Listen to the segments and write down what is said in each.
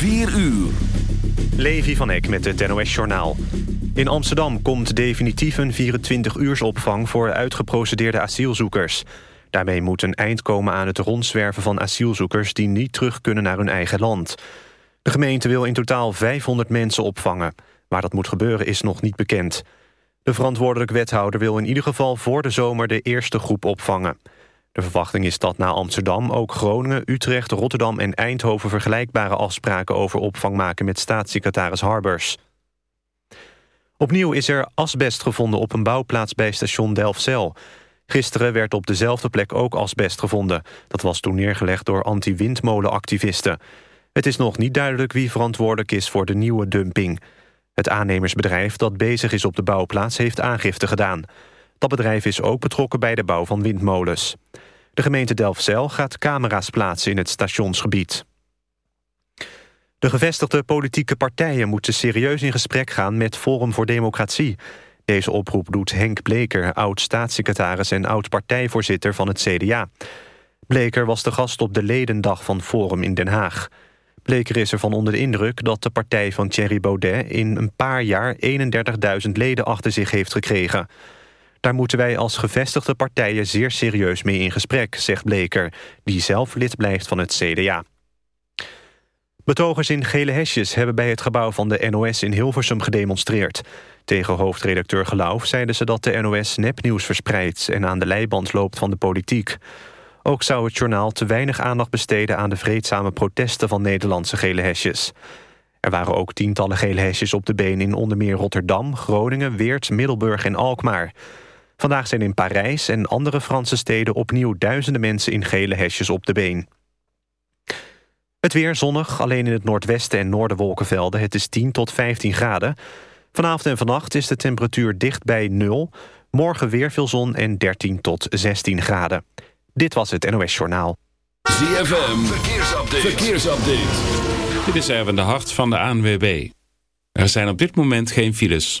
4 uur. Levi van Eck met het NOS-journaal. In Amsterdam komt definitief een 24-uursopvang... voor uitgeprocedeerde asielzoekers. Daarmee moet een eind komen aan het rondzwerven van asielzoekers... die niet terug kunnen naar hun eigen land. De gemeente wil in totaal 500 mensen opvangen. Waar dat moet gebeuren is nog niet bekend. De verantwoordelijk wethouder wil in ieder geval voor de zomer... de eerste groep opvangen. De verwachting is dat na Amsterdam ook Groningen, Utrecht, Rotterdam en Eindhoven vergelijkbare afspraken over opvang maken met staatssecretaris Harbers. Opnieuw is er asbest gevonden op een bouwplaats bij station Delfzijl. Gisteren werd op dezelfde plek ook asbest gevonden. Dat was toen neergelegd door anti-windmolenactivisten. Het is nog niet duidelijk wie verantwoordelijk is voor de nieuwe dumping. Het aannemersbedrijf dat bezig is op de bouwplaats heeft aangifte gedaan. Dat bedrijf is ook betrokken bij de bouw van windmolens. De gemeente Delfzijl gaat camera's plaatsen in het stationsgebied. De gevestigde politieke partijen moeten serieus in gesprek gaan met Forum voor Democratie. Deze oproep doet Henk Bleker, oud-staatssecretaris en oud-partijvoorzitter van het CDA. Bleker was de gast op de ledendag van Forum in Den Haag. Bleker is ervan onder de indruk dat de partij van Thierry Baudet... in een paar jaar 31.000 leden achter zich heeft gekregen. Daar moeten wij als gevestigde partijen zeer serieus mee in gesprek, zegt Bleker... die zelf lid blijft van het CDA. Betogers in gele hesjes hebben bij het gebouw van de NOS in Hilversum gedemonstreerd. Tegen hoofdredacteur Geloof zeiden ze dat de NOS nepnieuws verspreidt... en aan de leiband loopt van de politiek. Ook zou het journaal te weinig aandacht besteden... aan de vreedzame protesten van Nederlandse gele hesjes. Er waren ook tientallen gele hesjes op de been in onder meer Rotterdam... Groningen, Weert, Middelburg en Alkmaar. Vandaag zijn in Parijs en andere Franse steden... opnieuw duizenden mensen in gele hesjes op de been. Het weer zonnig, alleen in het noordwesten en noorden wolkenvelden. Het is 10 tot 15 graden. Vanavond en vannacht is de temperatuur dicht bij nul. Morgen weer veel zon en 13 tot 16 graden. Dit was het NOS Journaal. ZFM, verkeersupdate. verkeersupdate. Dit is even de hart van de ANWB. Er zijn op dit moment geen files.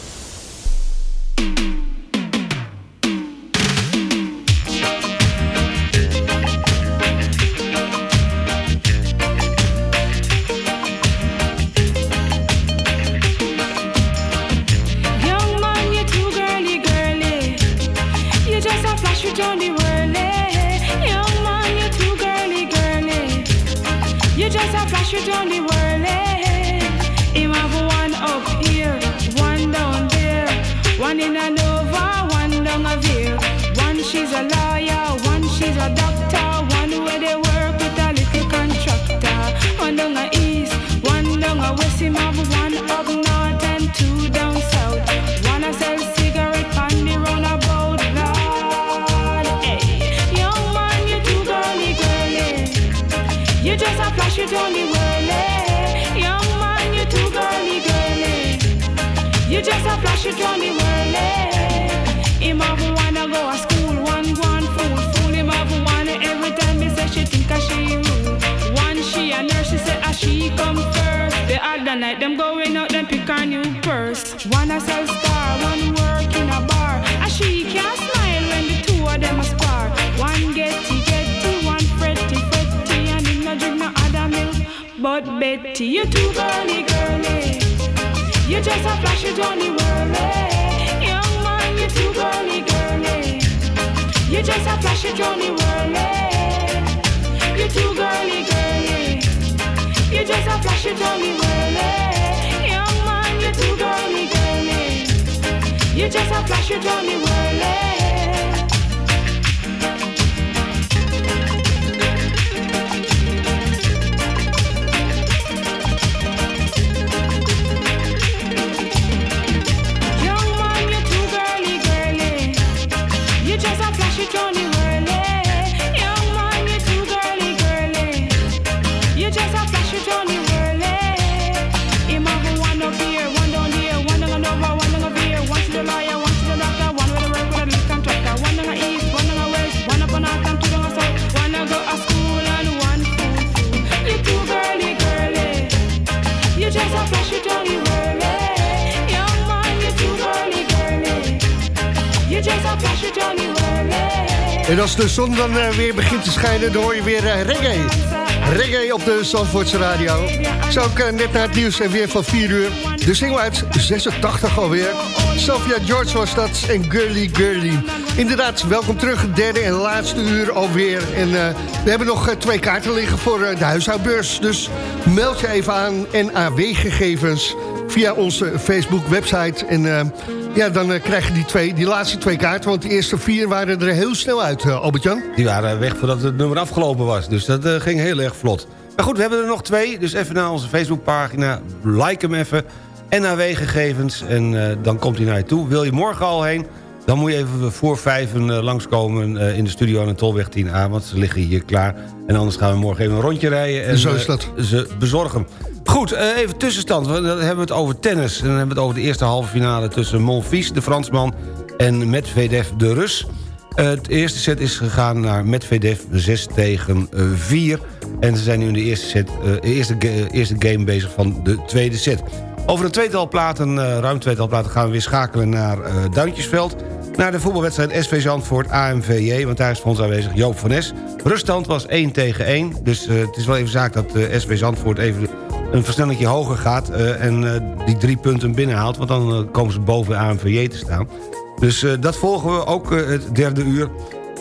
Him have one up north and two down south. Wanna sell cigarette on the roundabout, Lord. Hey, young man, you too girly, girly. You just a flash it on whirly. Young man, you too girly, girly. You just a flash it on the whirly. Him have wanna go to school, one one fool, fool him have wanna every time me say she think a she rude. One she a nurse, she say a she come first. The other night them going out, them pick a new purse. One a sell star, one work in a bar. A she can't smile when the two of them a spar. One getty getty, one fretty fretty, and him no drink no other milk. But Betty, you too girly girly. You just a flash the whirly. Young man, you too girly girly. You just a flash on the whirly. You too girly girly. You just a flash it on the whirly. Young man, you too girly girly. You just a flash it on the whirly. En als de zon dan eh, weer begint te schijnen, dan hoor je weer eh, reggae. Reggae op de Zandvoortse radio. Zo ook eh, net na het nieuws en weer van 4 uur. De single uit 86 alweer. Sophia George was dat en Girly Girly. Inderdaad, welkom terug. Derde en laatste uur alweer. En we hebben nog twee kaarten liggen voor de huishoudbeurs. Dus meld je even aan NAW-gegevens via onze Facebook-website. En ja, dan eh, krijg je die, twee, die laatste twee kaarten. Want de eerste vier waren er heel snel uit, eh, Albert-Jan. Die waren weg voordat het nummer afgelopen was. Dus dat eh, ging heel erg vlot. Maar goed, we hebben er nog twee. Dus even naar onze Facebookpagina. Like hem even. En eh, dan komt hij naar je toe. Wil je morgen al heen? Dan moet je even voor vijven uh, langskomen eh, in de studio aan de Tolweg 10A. Want ze liggen hier klaar. En anders gaan we morgen even een rondje rijden. En, Zo is eh, dat. ze bezorgen. Goed, eh, even tussenstand. Dan hebben we het over tennis. En dan hebben we het over de eerste halve finale tussen Monfils, de Fransman... en Medvedev, de Rus. Eh, het eerste set is gegaan naar Medvedev 6 tegen eh, 4. En ze zijn nu in de eerste, set, eh, eerste, eerste game bezig van de tweede set. Over een tweetal platen, eh, ruim tweetal platen... gaan we weer schakelen naar eh, Duintjesveld. Naar de voetbalwedstrijd SV Zandvoort AMVJ. Want daar is voor ons aanwezig Joop van Nes. Ruststand was 1 tegen 1. Dus eh, het is wel even zaak dat SV Zandvoort even een versnellingje hoger gaat... en die drie punten binnenhaalt. Want dan komen ze boven AMVJ te staan. Dus dat volgen we ook het derde uur.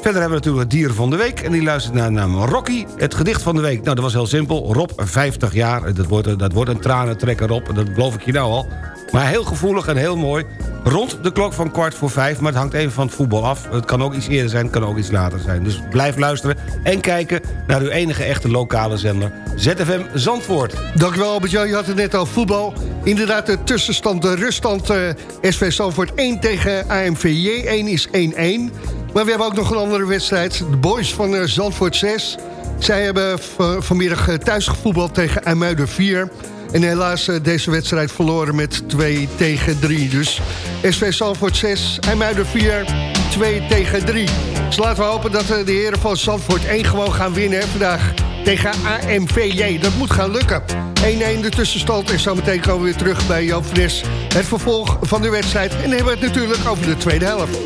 Verder hebben we natuurlijk het dier van de week. En die luistert naar naam Rocky. Het gedicht van de week. Nou, dat was heel simpel. Rob, 50 jaar. Dat wordt, dat wordt een tranentrekker, Rob. Dat beloof ik je nou al. Maar heel gevoelig en heel mooi. Rond de klok van kwart voor vijf. Maar het hangt even van het voetbal af. Het kan ook iets eerder zijn, het kan ook iets later zijn. Dus blijf luisteren en kijken naar uw enige echte lokale zender. ZFM Zandvoort. Dankjewel Albert-Jan, je had het net al voetbal. Inderdaad, de tussenstand, de ruststand eh, SV Zandvoort 1 tegen AMVJ. 1 is 1-1. Maar we hebben ook nog een andere wedstrijd. De boys van eh, Zandvoort 6. Zij hebben vanmiddag eh, thuis gevoetbald tegen IJmuiden 4. En helaas eh, deze wedstrijd verloren met 2 tegen 3. Dus SV Zandvoort 6, IJmuiden 4, 2 tegen 3. Dus laten we hopen dat eh, de heren van Zandvoort 1 gewoon gaan winnen vandaag tegen AMVJ. Dat moet gaan lukken. 1-1 de tussenstand en zometeen komen we weer terug bij Jan Fres. Het vervolg van de wedstrijd. En dan hebben we het natuurlijk over de tweede helft.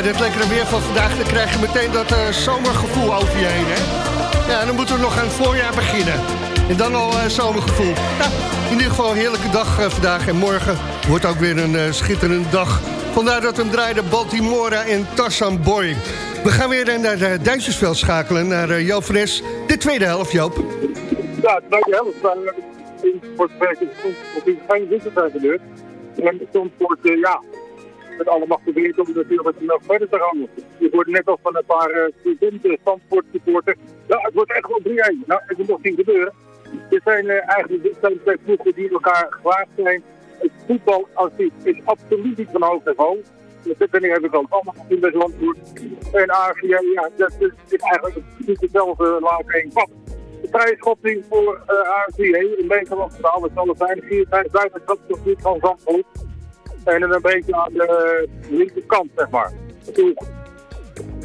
Eh, dit lekkere weer van vandaag dan krijg je meteen dat eh, zomergevoel over je heen. Hè? Ja, dan moeten we nog aan het voorjaar beginnen. En dan al eh, zomergevoel. Ja, in ieder geval een heerlijke dag vandaag. En morgen wordt ook weer een schitterende dag. Vandaar dat we hem draaiden Baltimora en Tarzan Boy. We gaan weer naar de Duitsersveld schakelen, naar Joop Fres. De tweede helft, Joop. Ja, de tweede helft. Uh, in fijn zitten het geen wintertijd gebeurd. En om voor ja, met alle macht probeert om natuurlijk nog verder te hangen. Je hoort net al van een paar eh, studenten, Zandvoort. Ja, het wordt echt wel 3-1. Nou, het moet nog niet gebeuren. Dit zijn eh, eigenlijk dit zijn twee ploegen die elkaar gewaagd zijn. Het voetbal als dit is absoluut niet van hoog niveau. Dus dat ben ik heb ik ook allemaal in bij landvoort. En AFC, ja, dat is, eigenlijk hetzelfde laag één pap. De prijsschotting voor uh, in een nou, meter van het verhaal, het zijn. 5, 5, 5, en een beetje aan de linkerkant, zeg maar. Nu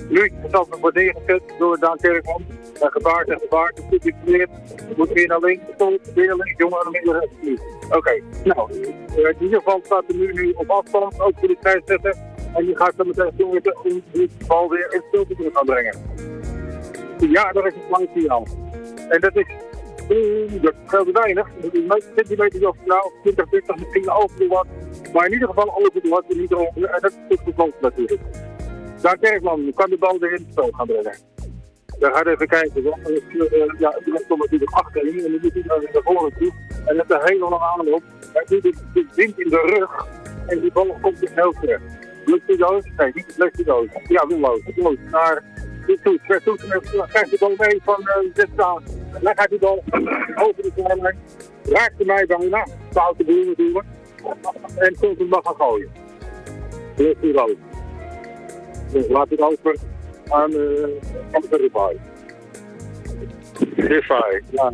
nu dat we wordt neergezet door Daan Kerkman. En gebaard en gebaard het publiek weer. Moet weer naar links, stond, weer links, jongen, naar rechts. Oké, nou, eh, in ieder geval staat er nu, nu op afstand, ook voor de tijd zetten. En die gaat dan meteen zo om die bal weer in stilte te gaan brengen. Ja, dat is het lang al. En dat is dat geldt weinig. Centimeter of nou, 20, 30, misschien over de wat. Maar in ieder geval over de wat niet over. En dat is goed gevolgd natuurlijk. Daar Kerkman kan de bal weer in gaan brengen. We gaan even kijken. Uh, ja, iedereen komt natuurlijk achterin en dan moet hij naar voren toe. En is een hele lange aanloop. Hij doet de, de wind in de rug en die bal komt in heel terecht. Lukt die doos? Nee, niet lukt die doos. Ja, Willoos. Willoos naar dit toe. Ver toe. En dan krijgt de bal mee van uh, Zestaan. En dan gaat die bal over de zijlijn. Raakte mij bijna. Foute boel natuurlijk. En komt hem nog gaan gooien. Lukt die doos. Dus laat het over aan uh, de Rifai. Rifai, ja,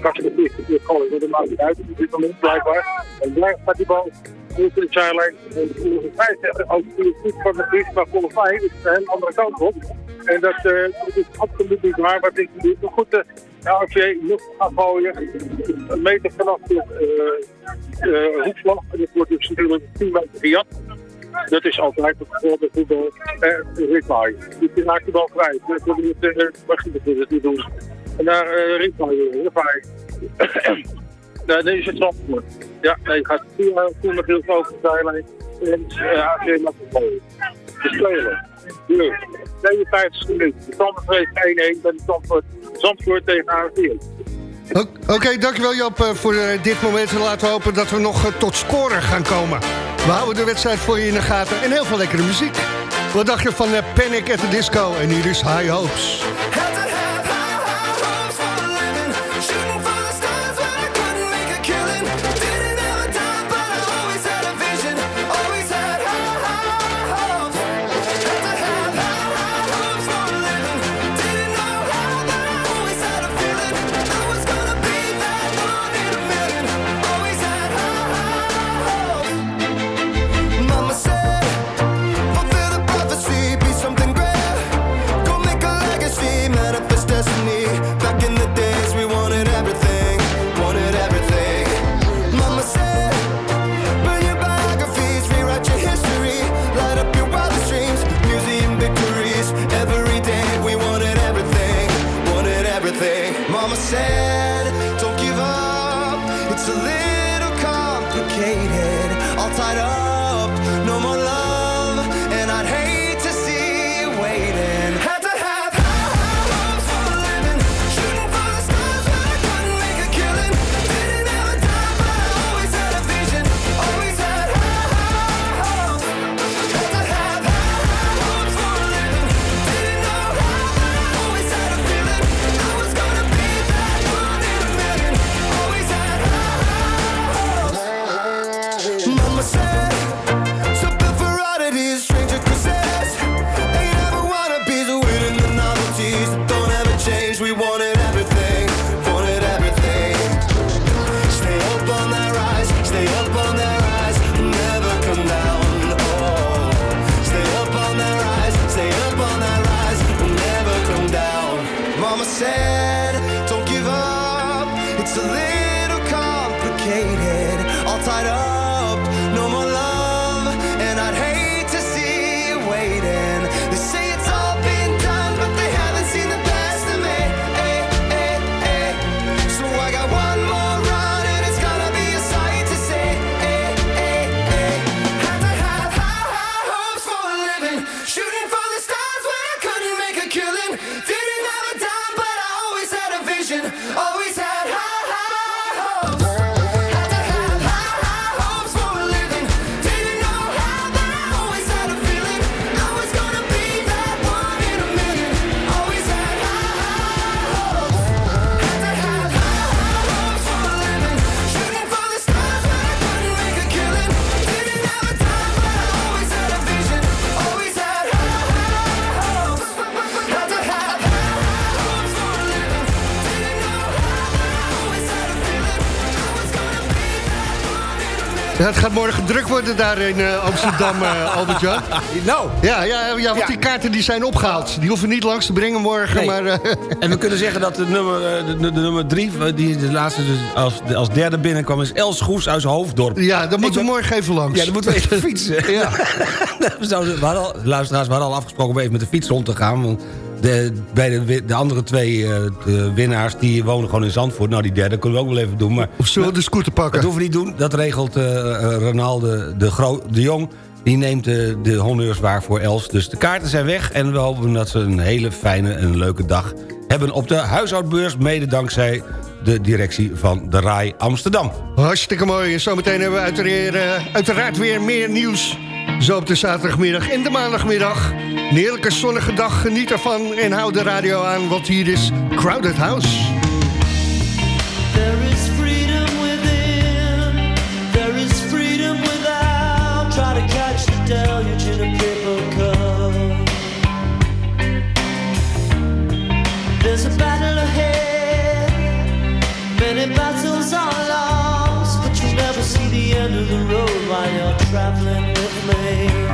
Kasten is het gewoon, dat maakt niet uit op dit moment blijkbaar. En daar gaat die bal over de zijlijn. En de scheidsrechter ook goed van de Vries, maar volgens mij is het de andere kant op. En dat, uh, dat is absoluut niet waar wat ik doe. Maar goed, de AFC nog gaan gooien. Een meter vanaf de uh. En dat wordt dus natuurlijk 10 meter gejat. Dat is altijd het geval bij voetbal. Uh, Rikmaai. Dus die raakt de bal kwijt. Dat wil uh, het niet doen. En daar uh, nee, nee, is het Zandvoort. Ja, nee, gaat toen met heel veel de zijlijn. En uh, AFC mag het gooien. De. 52 minuten. De Zandvoort heeft 1-1 bij de Zandvoort, Zandvoort tegen AFC. Oké, okay, dankjewel Jap voor uh, dit moment. En laten we hopen dat we nog uh, tot scoren gaan komen. We houden de wedstrijd voor je in de gaten en heel veel lekkere muziek. Wat dacht je van uh, Panic at the Disco? En hier is High Hopes. No more Ja, het gaat morgen druk worden daar in eh, Amsterdam, eh Albert-Jan. Nou. Ja, ja, ja, want Ja. die kaarten die zijn opgehaald. Die hoeven niet langs te brengen morgen, Nee. maar... eh, En we kunnen zeggen dat de nummer, de, de, de nummer drie, die de laatste dus als, als derde binnenkwam, is Els Goes uit Hoofddorp. ja, dan moeten we morgen even langs. Ja, dan moeten we even fietsen. Ja. we, zouden, we hadden al, luisteraars, we hadden al afgesproken om even met de fiets rond te gaan. Want de, bij de, de andere twee eh, de winnaars, die wonen gewoon in Zandvoort. Nou, die derde kunnen we ook wel even doen. Maar Of zullen we de scooter pakken? dat hoeven we niet doen. Dat regelt eh, Ronaldo de, Gro de Jong. Die neemt de, de honneurs waar voor Els. Dus de kaarten zijn weg. En we hopen dat ze een hele fijne en leuke dag hebben op de huishoudbeurs. Mede dankzij de directie van de RAI Amsterdam. Hartstikke mooi. En zometeen hebben we uiteraard, uiteraard weer meer nieuws. Zo op de zaterdagmiddag en de maandagmiddag. Een heerlijke zonnige dag. Geniet ervan en hou de radio aan, want hier is Crowded House. There is freedom within. There is freedom without. Try to catch the deluge in a paper cup. There's a battle ahead. Many battles are lost, but you never see the end of the road while you're traveling me.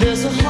There's a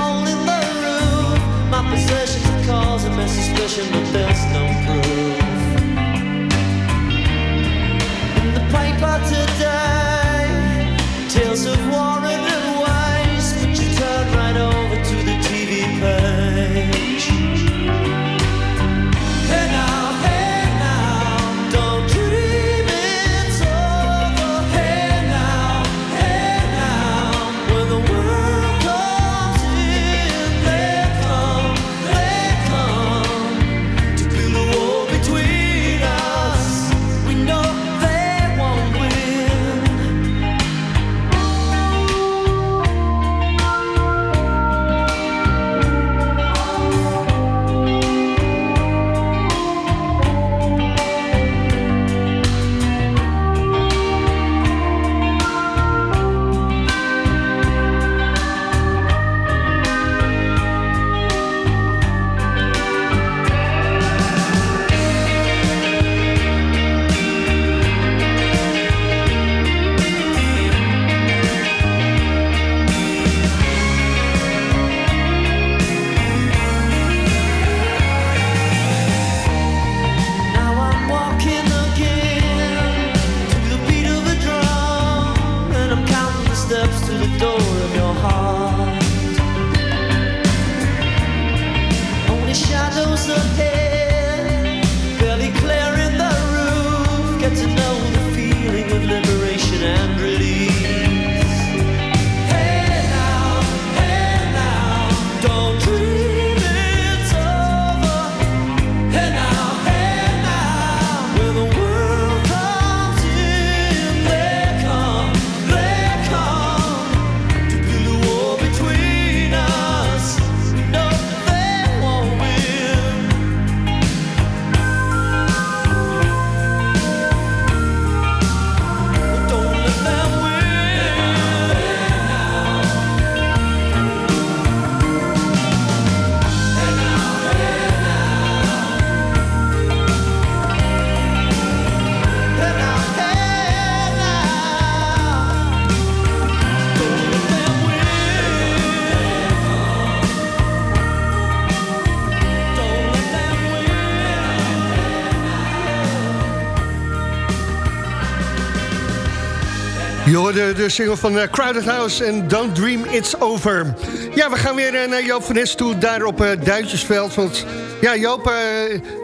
hoorde de single van eh, Crowded House en Don't Dream It's Over. Ja, we gaan weer eh, naar Joop van Nes toe, daar op eh, Duitsersveld. Want ja, Joop,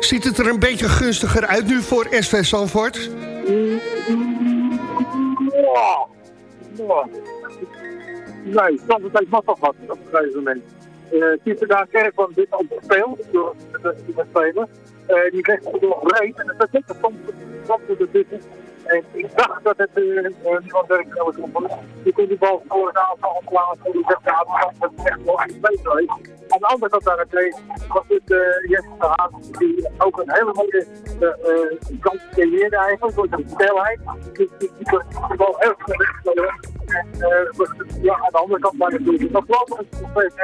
ziet het er een beetje gunstiger uit nu voor SV Zandvoort? Ja. Ja. Nee, Zandvoort heeft mazzel gehad op een gegeven moment. Uh, Pieter Daan Kerkman dit gespeeld door de, de, de spelen. Die kreeg het nog breed en dat is net de Zandvoort ertussen. En ik dacht dat het uh, niemand werk zou komen. Je kon die bal voor het aanval plaatsen. En ik dacht, ja, dat is echt wel echt beter geweest. Aan de andere kant daarentegen was het uh, Jesse de Haan, die ook een hele mooie uh, kans creëerde eigenlijk, door zijn snelheid. Dus die die de bal heel snel. En ja, aan de andere kant maar natuurlijk. Dat was nog steeds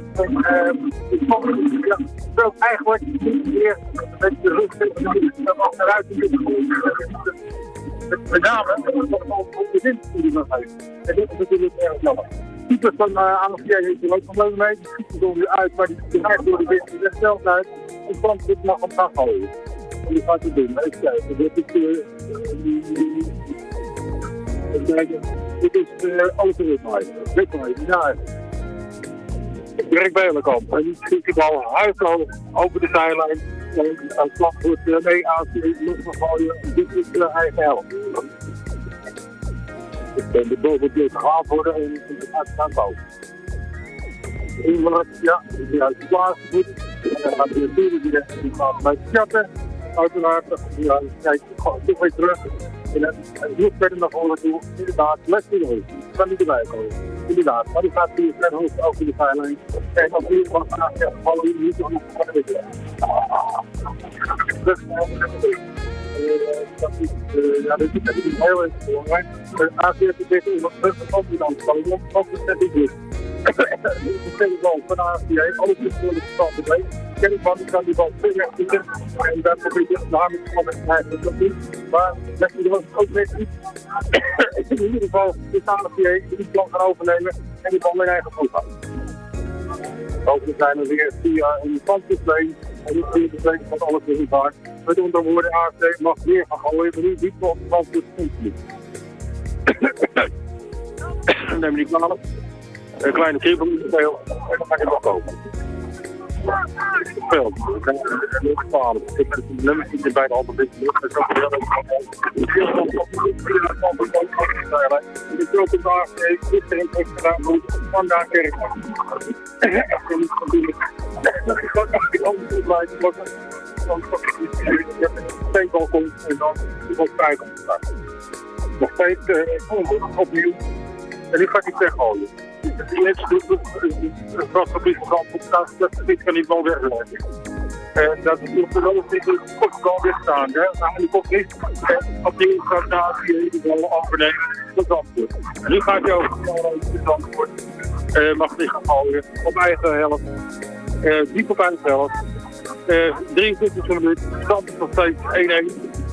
1-1. Uh, ik speelt eigenlijk weer met de rug achteruit met name op de wind die nog heeft. En dit is natuurlijk erg jammer. Keepers van uh, AMC heeft er ook problemen mee. Die schieten er nu uit, maar die krijgt door de wind er zelf uit. En Frans dit mag hem gaan gooien. En die gaat het doen. Even kijken. Dit is... Uh, even kijken. Dit is uh. Dit is ja. Dirk Belenkamp. En die schiet de bal huishoog over de zijlijn. En aan slag wordt uh, mee aan de lucht gaan gooien. Dit is uh, eigen helft. De bal wordt weer gehaald worden en het gaat. Iemand, ja, die uit de plaats moet. En dan gaat de weer die gaat bij de chatten. Uiteraard, ja, kijk, toch weer terug. En nog verder naar voren toe. Inderdaad, les in de. Kan niet erbij komen. Inderdaad, maar die gaat hier verder hoog over de veiling. En als hier wat vanaf zegt, vallen hier niet van de uh, ja, dat is heel erg belangrijk. De ACF is echt iemand terug van dan kan je nog dat is niet. De telefoon van de ACF, alles voor de stand erbij. Kennisman kan die bal veel weg zitten. En daar probeert je de hamer van met hij dat niet. Maar leg je er ook net niet. In ieder geval is de ACF die plan gaan overnemen en die bal in eigen voet houden. Overigens zijn er weer via een fantasy en die vier de van alles niet hard. Met onder woorden AFC mag weer gaan gooien, maar nu niet van want het komt niet. Neem niet kwalijk. Een kleine kriebel in de en dan ga ik het wel kopen. Veel. Ik ben heel gevaarlijk. Ik ben een nummer die bij de een beetje lucht. Ik heb heel Ik wil op de AFC, gisteren gedaan, moet vandaag kerk. En niet natuurlijk. Dat is ook als die andere goed blijft, dan steeds al komt en dan wordt vijf op staan. Nog steeds uh, opnieuw. En nu ga ik het weggooien. Doen een vastgebied van staan, dat dit kan niet wel wegleggen. En dat op de rode die kort wel wegstaan. Die komt niet. Opnieuw gaat daar die bal overnemen. Dat is. En nu gaat hij ook het antwoord. Mag gaan gooien op eigen helft. Uh, diep op eigen helft. Uh, 23 minuten, stand is nog steeds 1-1.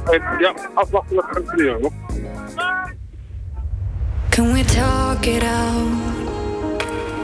En ja, afwachten wat er gaat. Can we talk it out?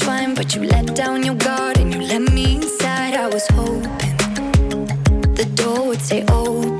much but you let down your guard and you let me inside. I was hoping the door would stay open. Oh,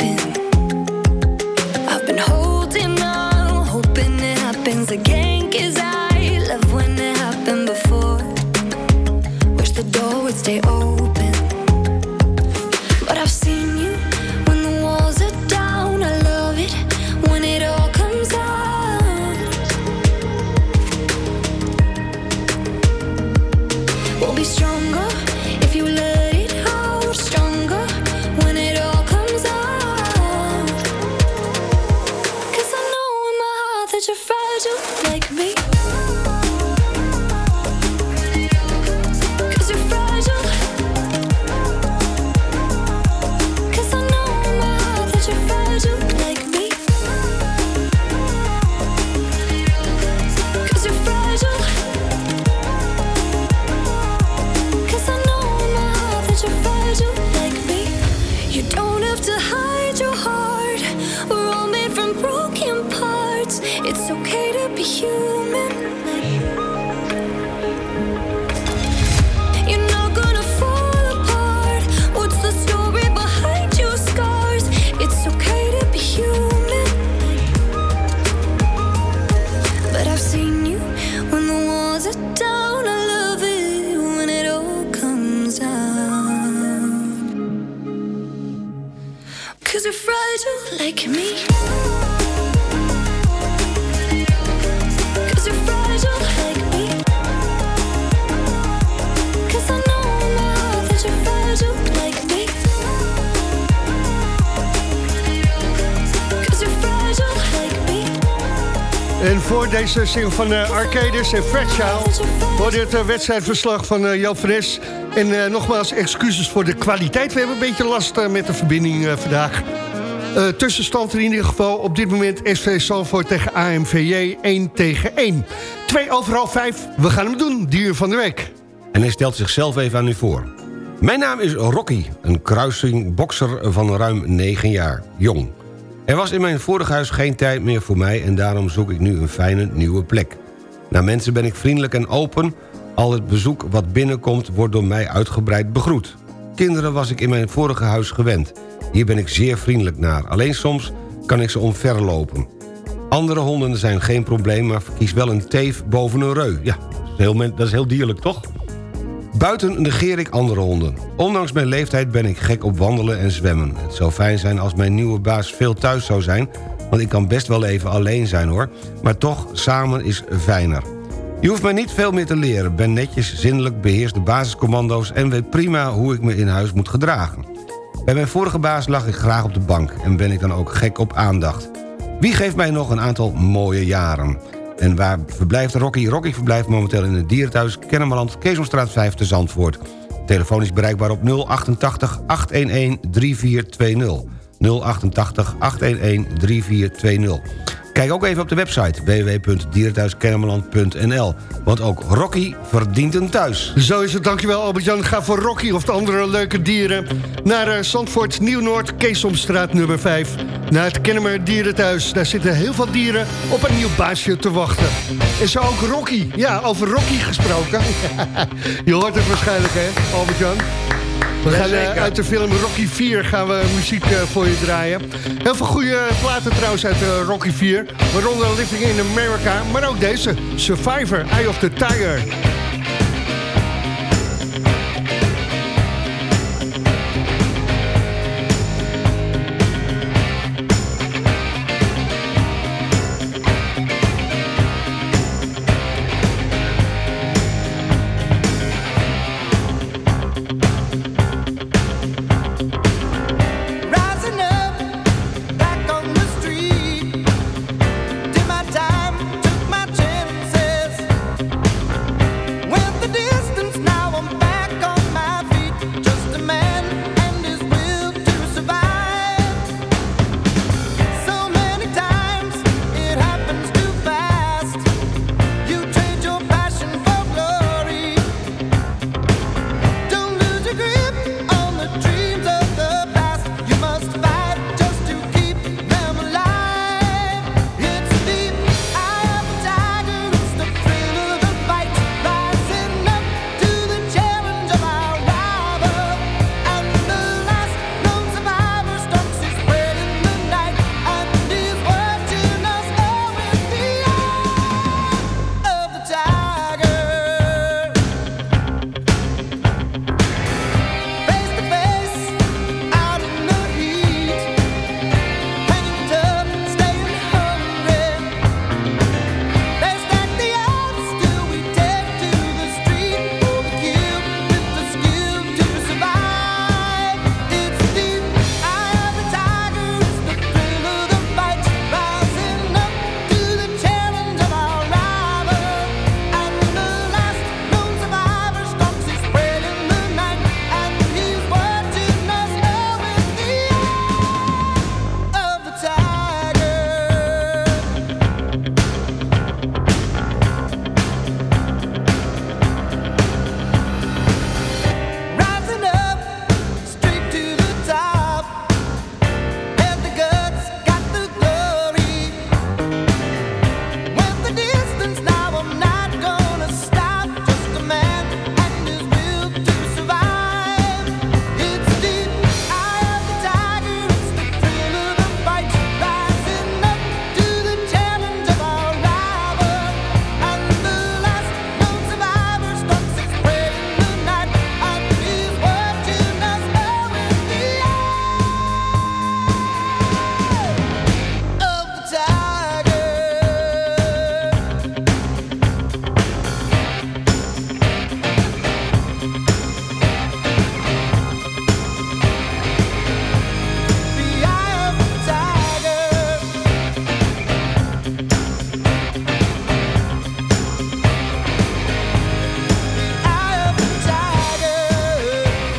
Voor single van uh, Arcades en Fragile... hoorde het uh, wedstrijdverslag van uh, Jan Fres. En nogmaals excuses voor de kwaliteit. We hebben een beetje last met de verbinding vandaag. tussenstand in ieder geval op dit moment SV Salvoort tegen AMVJ 1 tegen 1. 2 over half 5, we gaan hem doen, dier van de week. En hij stelt zichzelf even aan u voor. Mijn naam is Rocky, een kruising bokser van ruim 9 jaar, jong. Er was in mijn vorige huis geen tijd meer voor mij... en daarom zoek ik nu een fijne nieuwe plek. Naar mensen ben ik vriendelijk en open. Al het bezoek wat binnenkomt wordt door mij uitgebreid begroet. Kinderen was ik in mijn vorige huis gewend. Hier ben ik zeer vriendelijk naar. Alleen soms kan ik ze omverlopen. Andere honden zijn geen probleem... maar verkies wel een teef boven een reu. Ja, heel, dat is heel dierlijk, toch? Buiten negeer ik andere honden. Ondanks mijn leeftijd ben ik gek op wandelen en zwemmen. Het zou fijn zijn als mijn nieuwe baas veel thuis zou zijn... want ik kan best wel even alleen zijn hoor. Maar toch, samen is fijner. Je hoeft mij niet veel meer te leren. Ben netjes, zinnelijk, beheers de basiscommando's... en weet prima hoe ik me in huis moet gedragen. Bij mijn vorige baas lag ik graag op de bank... en ben ik dan ook gek op aandacht. Wie geeft mij nog een aantal mooie jaren? En waar verblijft Rocky? Rocky verblijft momenteel in het dierenthuis Kennemerland... Keesomstraat 5 te Zandvoort. Telefoon is bereikbaar op 088 811 3420. 088 811 3420. Kijk ook even op de website www.dierenthuiskennemerland.nl. Want ook Rocky verdient een thuis. Zo is het, dankjewel Albert-Jan. Ga voor Rocky of de andere leuke dieren... naar eh, Zandvoort, Nieuw-Noord, Keesomstraat nummer 5. Naar het Kennemer Dierenthuis. Daar zitten heel veel dieren op een nieuw baasje te wachten. En zo ook Rocky. Ja, over Rocky gesproken. Je hoort het waarschijnlijk, hè, Albert-Jan? We gaan eh, uit de film Rocky 4 gaan we muziek eh, voor je draaien. Heel veel goede platen trouwens uit eh, Rocky 4. Waaronder Living in America, maar ook deze. Survivor, Eye of the Tiger.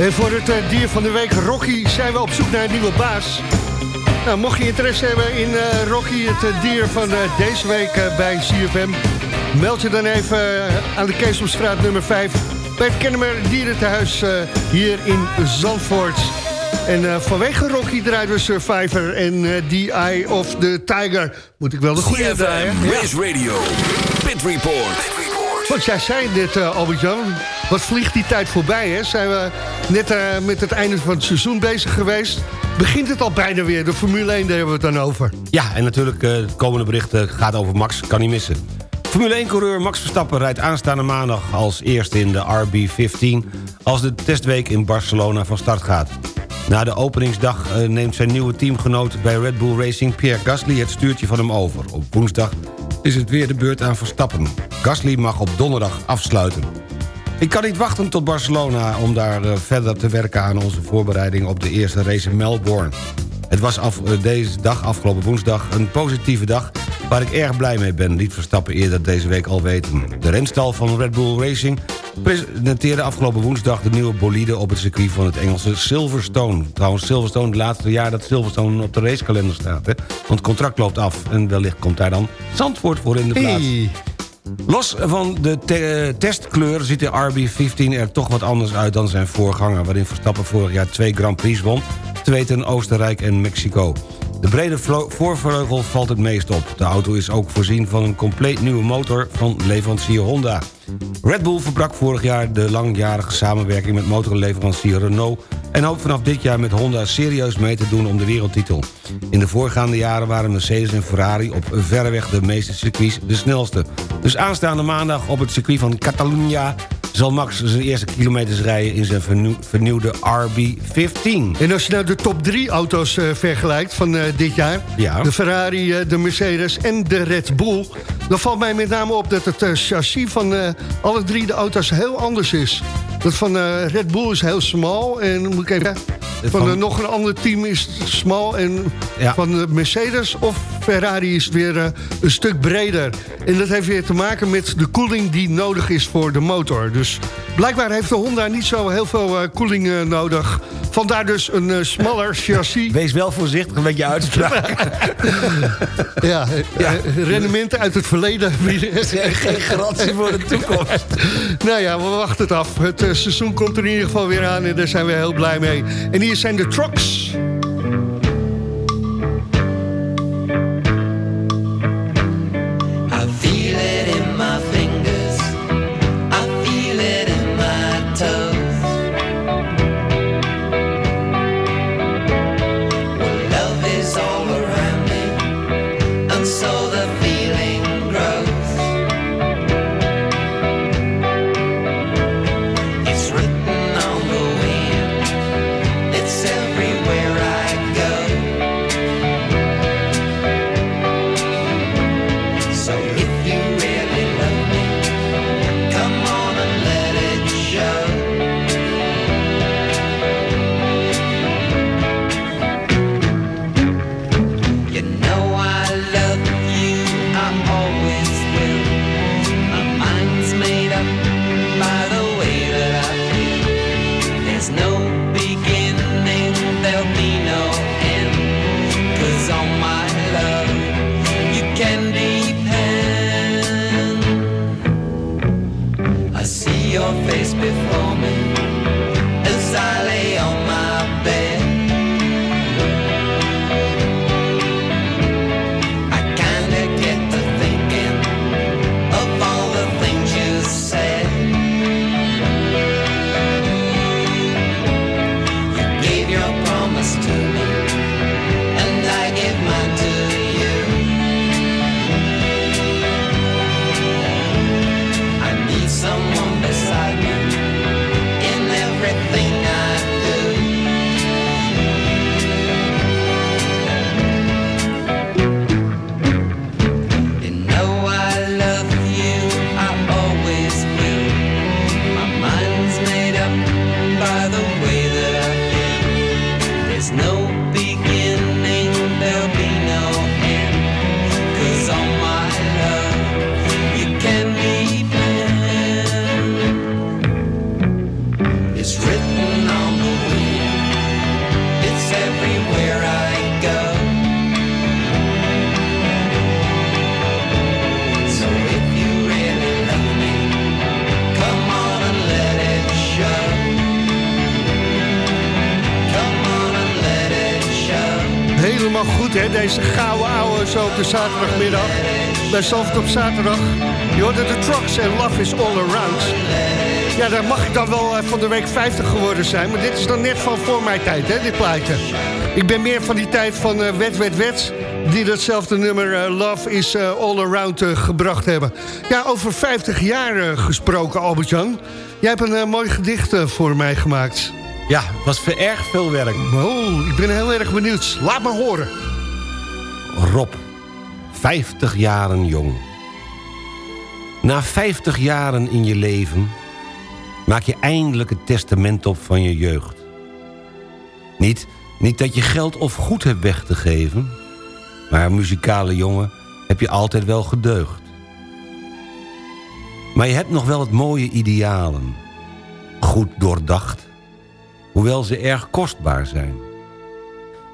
En voor het eh, dier van de week, Rocky, zijn we op zoek naar een nieuwe baas. Nou, mocht je interesse hebben in eh, Rocky, het eh, dier van deze week bij CFM... meld je dan even aan de Keesomstraat nummer 5... bij het Kennemer Dierentehuis eh, hier in Zandvoort. En vanwege Rocky draaien we Survivor en The Eye of the Tiger. Moet ik wel de goede draaien? Race Radio, Pit Report. Want jij zei dit, Albert-Jan. Wat vliegt die tijd voorbij, hè? Zijn we net eh, met het einde van het seizoen bezig geweest. Begint het al bijna weer, de Formule 1, daar hebben we het dan over. Ja, en natuurlijk eh, het komende bericht eh, gaat over Max, kan niet missen. Formule 1-coureur Max Verstappen rijdt aanstaande maandag als eerste in de RB15... als de testweek in Barcelona van start gaat. Na de openingsdag neemt zijn nieuwe teamgenoot bij Red Bull Racing... Pierre Gasly het stuurtje van hem over. Op woensdag is het weer de beurt aan Verstappen. Gasly mag op donderdag afsluiten. Ik kan niet wachten tot Barcelona om daar eh, verder te werken aan onze voorbereiding op de eerste race in Melbourne. Het was af, eh, deze dag, afgelopen woensdag, een positieve dag... waar ik erg blij mee ben, liet Verstappen eerder deze week al weten. De renstal van Red Bull Racing presenteerde afgelopen woensdag... de nieuwe bolide op het circuit van het Engelse Silverstone. Trouwens, Silverstone, het laatste jaar dat Silverstone op de racekalender staat. Hè? Want het contract loopt af en wellicht komt daar dan Zandvoort voor in de plaats. Los van de te- testkleur ziet de RB15 er toch wat anders uit dan zijn voorganger... waarin Verstappen vorig jaar twee Grand Prix won... te weten in Oostenrijk en Mexico. De brede voorvleugel valt het meest op. De auto is ook voorzien van een compleet nieuwe motor van leverancier Honda. Red Bull verbrak vorig jaar de langjarige samenwerking met motorleverancier Renault... en hoopt vanaf dit jaar met Honda serieus mee te doen om de wereldtitel. In de voorgaande jaren waren Mercedes en Ferrari op verreweg de meeste circuits de snelste. Dus aanstaande maandag op het circuit van Catalunya... zal Max zijn eerste kilometers rijden in zijn vernieu- vernieuwde RB15. En als je nou de top drie auto's eh, vergelijkt van eh, dit jaar... Ja. de Ferrari, eh, de Mercedes en de Red Bull... dan valt mij met name op dat het chassis van alle drie de auto's heel anders is. Dat van eh, Red Bull is heel smal en moet ik even... Van, Van- eh, nog een ander team is smal en Ja. van de Mercedes of Ferrari is weer eh, een stuk breder. En dat heeft weer te maken met de koeling die nodig is voor de motor. Dus blijkbaar heeft de Honda niet zo heel veel eh, koeling eh, nodig. Vandaar dus een eh, smaller chassis. Wees wel voorzichtig met je uitspraak. Ja, eh, eh, rendementen uit het verleden. Geen garantie voor de toekomst. nou ja, we wachten het af. Het seizoen komt er in ieder geval weer aan en daar zijn we heel blij mee. En hier zijn de trucks. Bij Zalvert op zaterdag. Je hoorde de trucks en Love is All Around. Ja, daar mag ik dan wel eh, van de week 50 geworden zijn. Maar dit is dan net van voor mijn tijd, hè, dit plaatje. Ik ben meer van die tijd van eh, Wet, Wet, Wet... die datzelfde nummer eh, Love is All Around gebracht hebben. Ja, over 50 jaar gesproken, Albert-Jan. Jij hebt een mooi gedicht voor mij gemaakt. Ja, het was erg veel werk. Oh, ik ben heel erg benieuwd. Laat me horen. Rob, 50 jaren jong. Na 50 jaren in je leven... maak je eindelijk het testament op van je jeugd. Niet, niet dat je geld of goed hebt weg te geven... maar muzikale jongen heb je altijd wel gedeugd. Maar je hebt nog wel het mooie idealen. Goed doordacht, hoewel ze erg kostbaar zijn.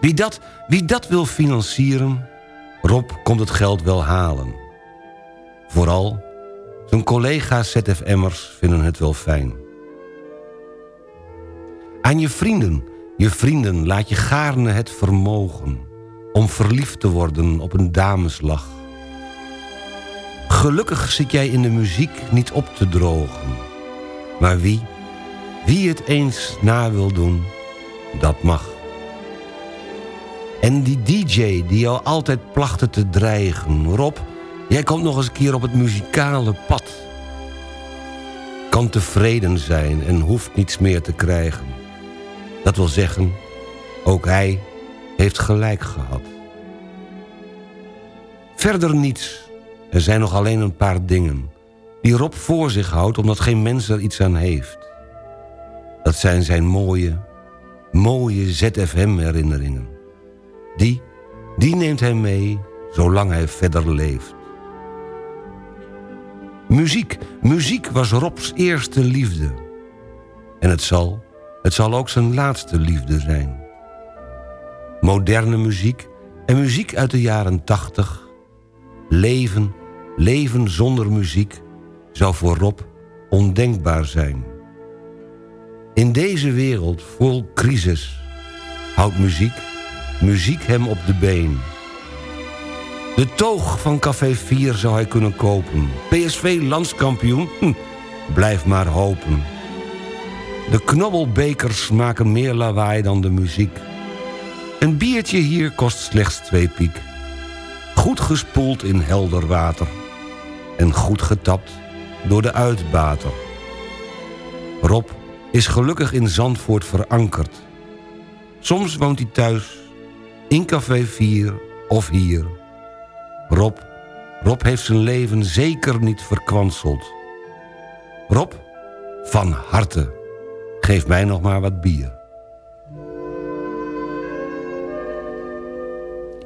Wie dat, wie dat wil financieren, Rob komt het geld wel halen. Vooral zijn collega's ZFM'ers vinden het wel fijn. Aan je vrienden, je vrienden laat je gaarne het vermogen... om verliefd te worden op een dameslach. Gelukkig zit jij in de muziek niet op te drogen. Maar wie, wie het eens na wil doen, dat mag. En die DJ die jou altijd plachtte te dreigen. Rob, jij komt nog eens een keer op het muzikale pad. Kan tevreden zijn en hoeft niets meer te krijgen. Dat wil zeggen, ook hij heeft gelijk gehad. Verder niets. Er zijn nog alleen een paar dingen... die Rob voor zich houdt omdat geen mens er iets aan heeft. Dat zijn zijn mooie, mooie ZFM-herinneringen. Die, die neemt hij mee zolang hij verder leeft. Muziek, muziek was Robs eerste liefde. En het zal, het zal ook zijn laatste liefde zijn. Moderne muziek en muziek uit de jaren tachtig. Leven, leven zonder muziek zou voor Rob ondenkbaar zijn. In deze wereld vol crisis houdt muziek, muziek hem op de been. De toog van Café 4 zou hij kunnen kopen. PSV landskampioen? Hm, blijf maar hopen. De knobbelbekers maken meer lawaai dan de muziek. Een biertje hier kost slechts twee piek. Goed gespoeld in helder water. En goed getapt door de uitbater. Rob is gelukkig in Zandvoort verankerd. Soms woont hij thuis, in Café 4 of hier. Rob, Rob heeft zijn leven zeker niet verkwanseld. Rob, van harte, geef mij nog maar wat bier.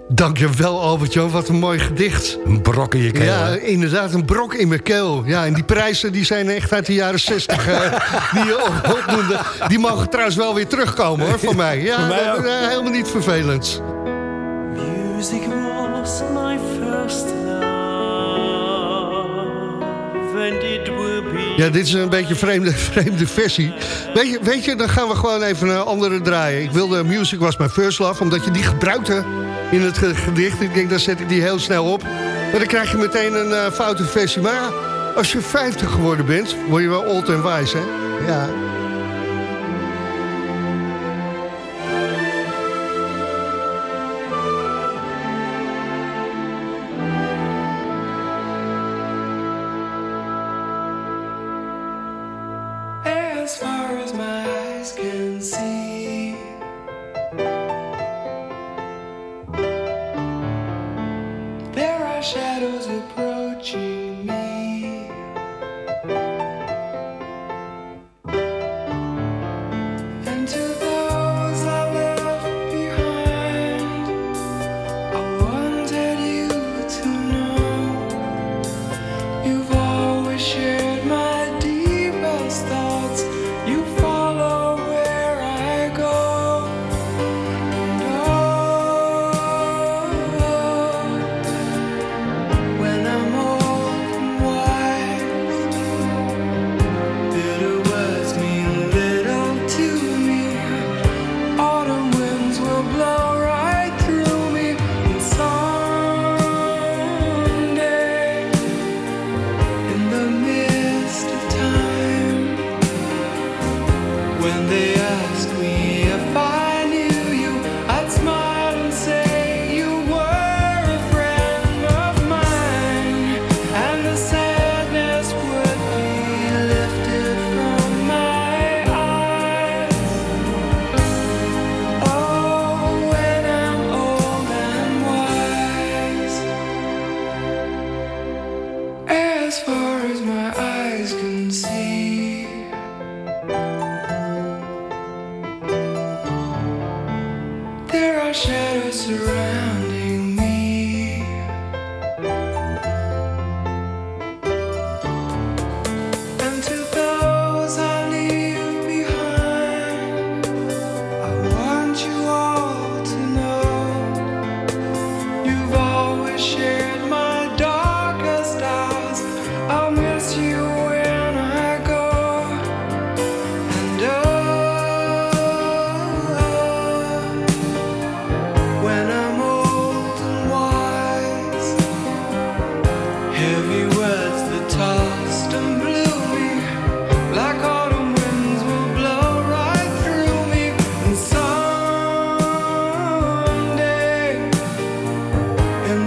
Dankjewel Albert-Jan, wat een mooi gedicht. Een brok in je keel, Ja, hè? inderdaad, een brok in mijn keel. Ja, en die prijzen die zijn echt uit de jaren 60 eh, die je op- opnoemde. Die mogen trouwens wel weer terugkomen hoor, van mij. Ja, mij dat- eh, helemaal niet vervelend. Music was my first love, and it will be. Ja, dit is een beetje een vreemde, vreemde versie. Weet je, weet je, dan gaan we gewoon even een andere draaien. Ik wilde Music Was My First Love, omdat je die gebruikte in het ge- gedicht. Ik denk, dan zet ik die heel snel op. Maar dan krijg je meteen een eh, foute versie. Maar als je 50 geworden bent, word je wel old en wise, hè? Ja.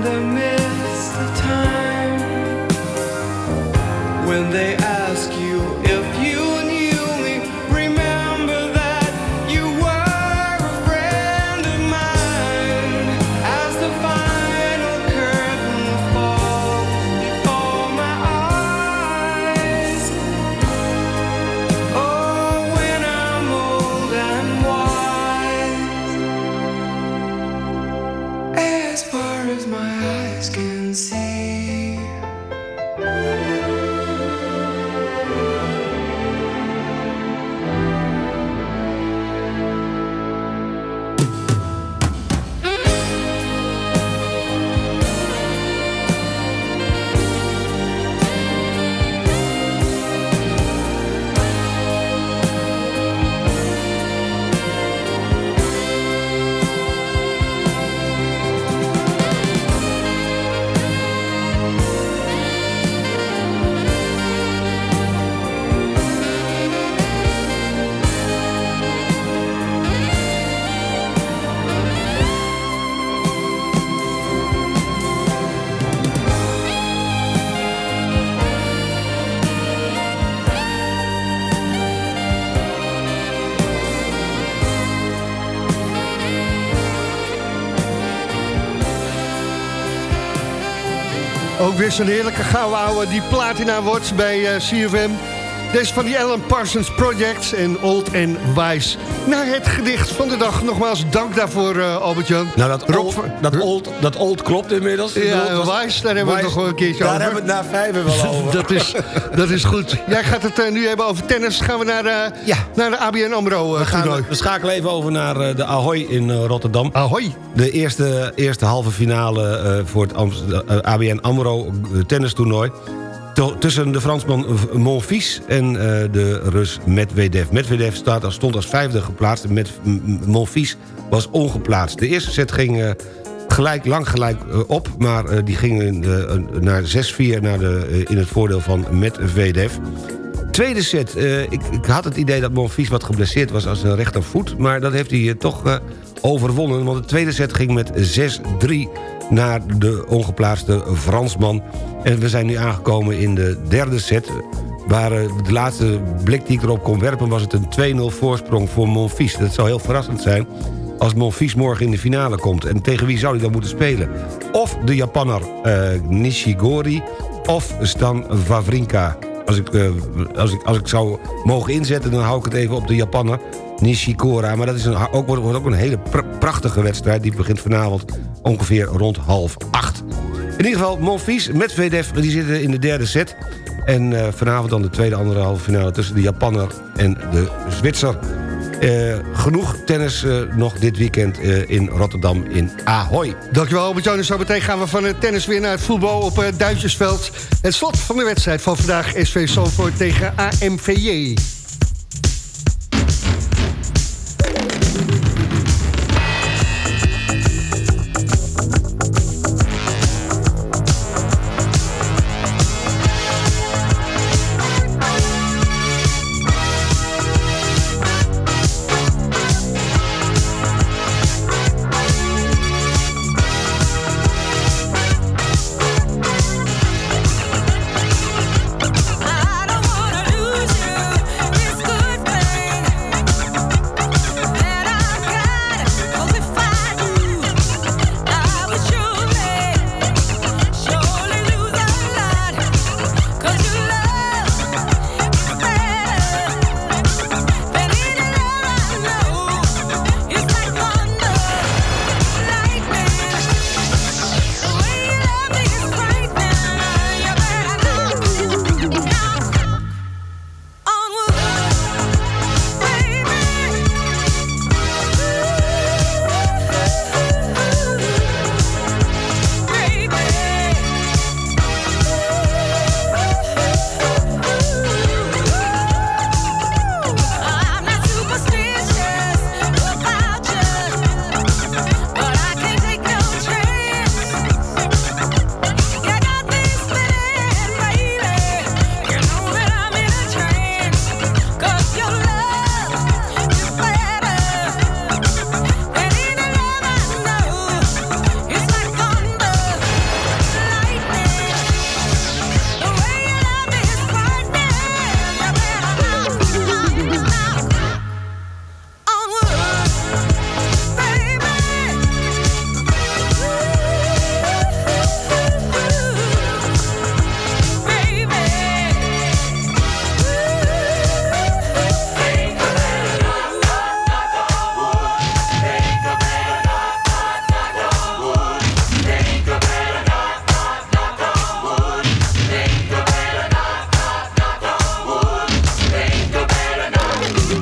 The midst of time, when they weer zo'n heerlijke gouden ouwe die platina wordt bij eh, CFM. Deze van die Alan Parsons Project en Old and Wise. Naar het gedicht van de dag. Nogmaals dank daarvoor, eh, Albert-Jan. Nou, dat Rob old, dat, old, dat old klopt inmiddels. Ja, was- Wise, daar hebben we het nog wel een keertje daar over. hebben we het na vijf wel over. dat, is, dat is goed. Jij gaat het eh, nu hebben over tennis. Gaan we naar, eh, naar de ABN AMRO We, gaan, toernooi. we schakelen even over naar de Ahoy in Rotterdam. Ahoy. De eerste, eerste halve finale voor het Amst- ABN AMRO eh, tennistoernooi. Tussen de Fransman Monfils en eh, de Rus Medvedev. Medvedev staat, stond als vijfde geplaatst en Monfils was ongeplaatst. De eerste set ging eh, gelijk, lang gelijk eh, op... maar die ging naar 6-4 naar de, eh, in het voordeel van Medvedev. Tweede set. ik, ik had het idee dat Monfils wat geblesseerd was als zijn rechtervoet. Maar dat heeft hij toch overwonnen. Want de tweede set ging met 6-3 naar de ongeplaatste Fransman. En we zijn nu aangekomen in de derde set. Waar eh, de laatste blik die ik erop kon werpen... was het een 2-0 voorsprong voor Monfils. Dat zou heel verrassend zijn als Monfils morgen in de finale komt. En tegen wie zou hij dan moeten spelen? Of de Japanner eh, Nishigori... of Stan Wawrinka. Als ik, eh, als, ik, als ik zou mogen inzetten, dan hou ik het even op de Japanner Nishikora. Maar dat is ook, wordt, ook een hele pr- prachtige wedstrijd. Die begint vanavond ongeveer rond half acht. In ieder geval, Monfils met VDF, die zitten in de derde set. En eh, vanavond dan de tweede anderhalve finale tussen de Japanner en de Zwitser. Eh, genoeg tennis eh, nog dit weekend in Rotterdam in Ahoy. Dankjewel Albert-Jan. En zo meteen gaan we van het tennis weer naar het voetbal op Duitsersveld. Het slot van de wedstrijd van vandaag SV Zandvoort tegen AMVJ.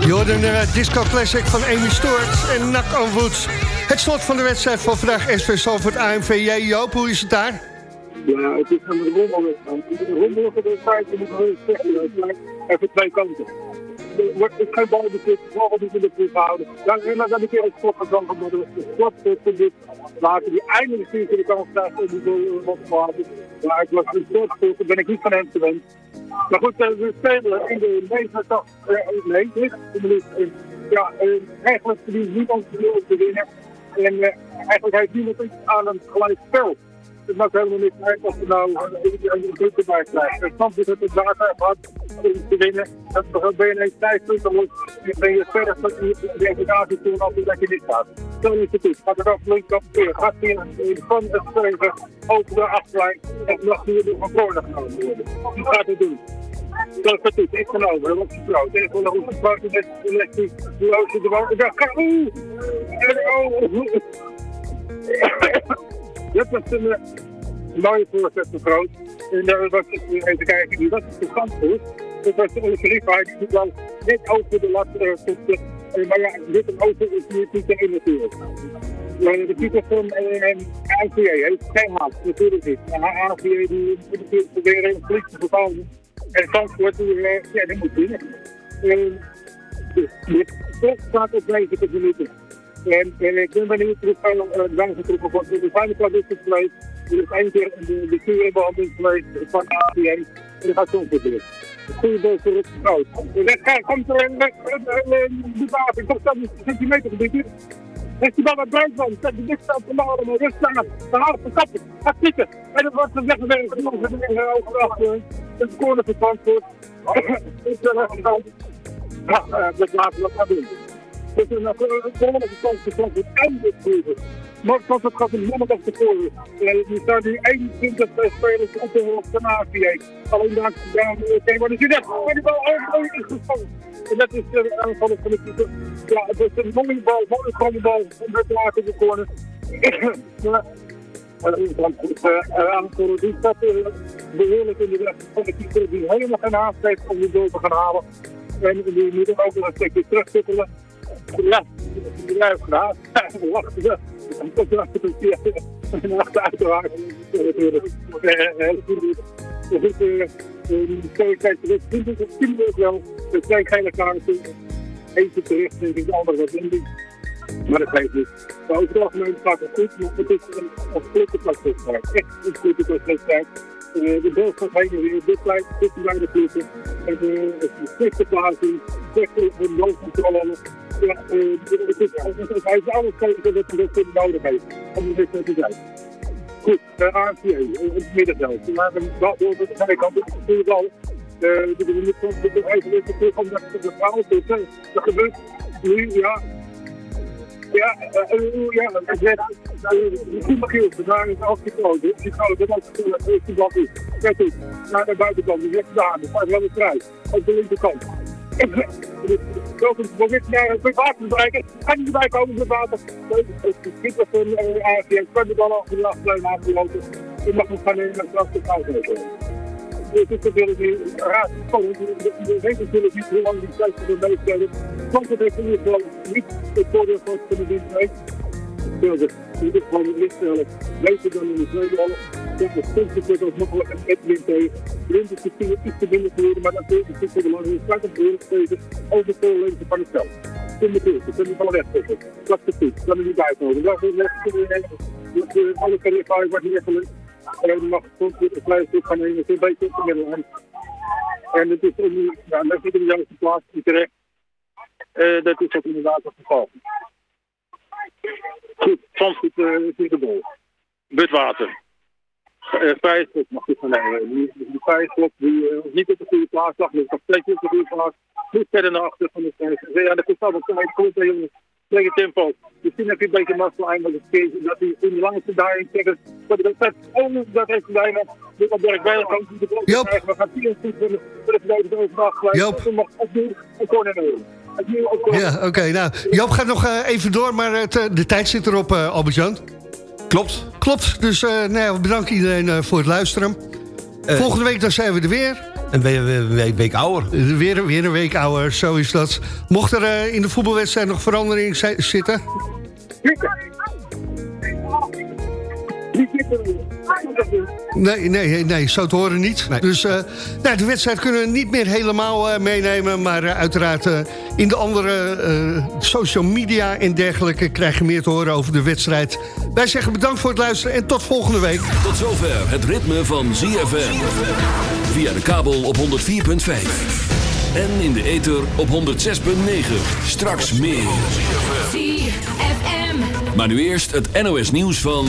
Wat een eh, disco classic van Amy Stewart en Nak on Woods. Het slot van de wedstrijd van vandaag SV Salford AMVJ. Joop, hoe is het daar? Ja, het is een. Een rommelwedstrijd, je moet wel eens zeggen. Het lijkt even twee kanten. Wordt is geen balbezit, vooral niet in de proef houden. Dan en dan heb ik keer een sport gedaan worden. De sport voor dit laten die eindelijk zien de kans krijgt om die goal te maken. Maar ik was een sport, daar ben ik niet van hem gewend. Maar goed, eh, we spelen in de 89, eh, nee, 90 minuut. En Ja, eh, eigenlijk verdient niemand de te winnen. En eh, eigenlijk heeft niemand iets aan een gelijk spel. Het maakt helemaal niet uit of we nou een druk erbij krijgen. Ik snap dat het het heeft gehad om te winnen. Dat ben je ineens los. Dan ben je verder van die degradatie toen als dat je niet staat. Zo is het goed. Gaat het af, links af, weer. Gaat hier van het streven over de achterlijn. En nog hier door van corner genomen worden. Die gaat het doen. Dat is het. Ik ben over. Dat. Ik wil nog een foto met de de oh. Dat was een eh, mooie voorzet van Groot. En was het, eh, even kijken, die was het verstand goed. Dat was de Olivier die wel net over de lat uh, maar ja, dit een auto is niet, niet erin natuurlijk. Maar de titel van ANVA heeft geen haast, natuurlijk niet. En ANVA die moet natuurlijk proberen een politie te vervallen. En Zandvoort, die, ja, die moet winnen. En dus, dit staat op 90 minuten. En, en ik ben benieuwd hoe het uh, bijgetrokken wordt. Er zijn een dingen geweest. Er is één keer de, de stuurbehandeling geweest van APA. En dat gaat soms weer. Goede bal voor het groot. Er komt er een bewaking tot 7 centimeter gebied. Die bal naar Breitman, zet die dichtste op de bal en rust aan. Dan de kappen, gaat zitten. En dan wordt dan het weer overdag. Een corner voor Frankfurt. Ik ben er dat laten we dat maar doen. Dus een volgende kans van het einde proeven. Maar pas het gaat een mondag tevoren. Er staan nu 21 spelers op de hoogte van AVA. Alleen daar gaan we oké, maar er zit echt maar die bal is gevangen. En dat is de aanvallen van de keeper. Ja, het is een mooie bal, mooie grote bal. Om het te laten in de corner. Aanvallen die staat behoorlijk in de weg van de keeper die helemaal geen haast heeft om die goal te gaan halen. En die moet ook nog een stukje terugtippelen. Ja, ja, gedaan. Wacht, ja. Dat is achter en achteruit te haken. Natuurlijk. Heel goed. Dus de kwaliteit terug. 20 minuten wel. De twee gele kaarten. Eentje terecht, denk ik, de andere wat in. Maar dat geeft niet. Maar het het goed. Maar het is een, flitterplaswedstrijd. Echt een flitterplaswedstrijd. Uh, de bal gaat heen en weer. Dit blijft tussen bij de ploegen. En de slechte plaatsing. Slechte noodcontrole. Ja, uh, het is, hij is alles tegen dat hij dat nodig heeft. Om dit te zijn. Goed, de AFC, het middenveld. Maar dat aan de kant natuurlijk al. We moeten weer terug om dat de Dat gebeurt ja. Ja, uh, ja, dat is Goed Magiel, daar is afgesloten. Die grote, dat is die bal goed. Kijk goed, naar de buitenkant, die zegt daar, wel een kruis. Op de linkerkant. Welkom probeert naar het water te bereiken. Kan niet erbij komen met water. Het schipper van AFC kan de bal over de achterlijn aangelopen. Je mag hem gaan en straks de fout Het is natuurlijk nu raar spannend. Je weet natuurlijk niet hoe lang die tijd voor de meespelen. Want het in ieder geval niet het voordeel van kunnen doen. Speelde in ieder geval niet stellen. Beter dan in de tweede. Ja, het stond natuurlijk ook makkelijk een Edwin tegen. Blind is misschien iets te binnen geworden, maar dat is natuurlijk de lange start op de tegen over de voorlengte van het veld. De Koers, dat kunnen we wel wegzetten. Dat is goed, kan er niet uitkomen. Dat is net alle carrière wordt niet weggelegd. En mag soms weer een klein stuk gaan nemen, een beetje op de middelhand. En het is nu, ja, dat zit in de juiste plaats, terecht. Uh, dat is ook inderdaad het geval. Goed, Zandvoet uh, is de bol. Butwater. Uh, mag ik gaan nemen. Die, Vijfslot die uh, niet op de goede plaats lag, dus nog steeds op de goede plaats. Niet verder naar achter van de. Ja, dat komt allemaal te komt bij jongens. Tegen tempo. Misschien heb je een beetje mazzel eindelijk eens dat hij in de langste daarin zeggen. Dat ik dat ondanks dat heeft bijna. Dit op werk bijna kan de blok krijgen. We gaan 4 goed voor de verdediging overdag. Joop. mag opnieuw een corner nemen. Ja, oké. nou, Joop gaat nog uh, even door, maar het, uh, de tijd zit erop, uh, Albert-Jan. Klopt. Klopt, dus nou ja, bedankt iedereen voor het luisteren. Volgende week dan zijn we er weer. een we- we- we- week ouder. Weer, weer een week ouder, zo is dat. Mocht er eh, in de voetbalwedstrijd nog verandering zi- zitten? Nee, nee, nee, zo te horen niet. Dus eh, nou, de wedstrijd kunnen we niet meer helemaal eh, meenemen. Maar eh, uiteraard in de andere eh, social media en dergelijke... krijg je meer te horen over de wedstrijd. Wij zeggen bedankt voor het luisteren en tot volgende week. Tot zover het ritme van ZFM. Via de kabel op 104.5. En in de ether op 106.9. Straks meer. ZFM. Maar nu eerst het NOS nieuws van...